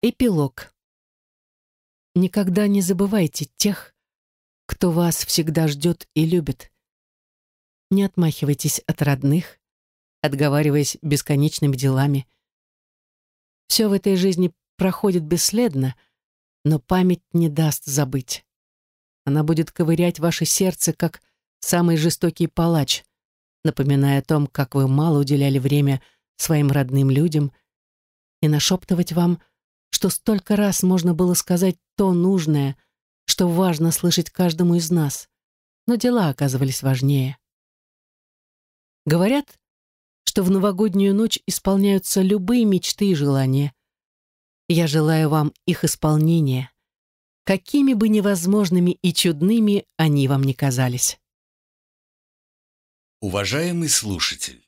Эпилог. Никогда не забывайте тех, кто вас всегда ждет и любит. Не отмахивайтесь от родных, отговариваясь бесконечными делами. Все в этой жизни проходит бесследно, но память не даст забыть. Она будет ковырять ваше сердце, как самый жестокий палач, напоминая о том, как вы мало уделяли время своим родным людям, и нашептывать вам, что столько раз можно было сказать то нужное, что важно слышать каждому из нас, но дела оказывались важнее. Говорят, что в новогоднюю ночь исполняются любые мечты и желания. Я желаю вам их исполнения, какими бы невозможными и чудными они вам ни казались. Уважаемый слушатель,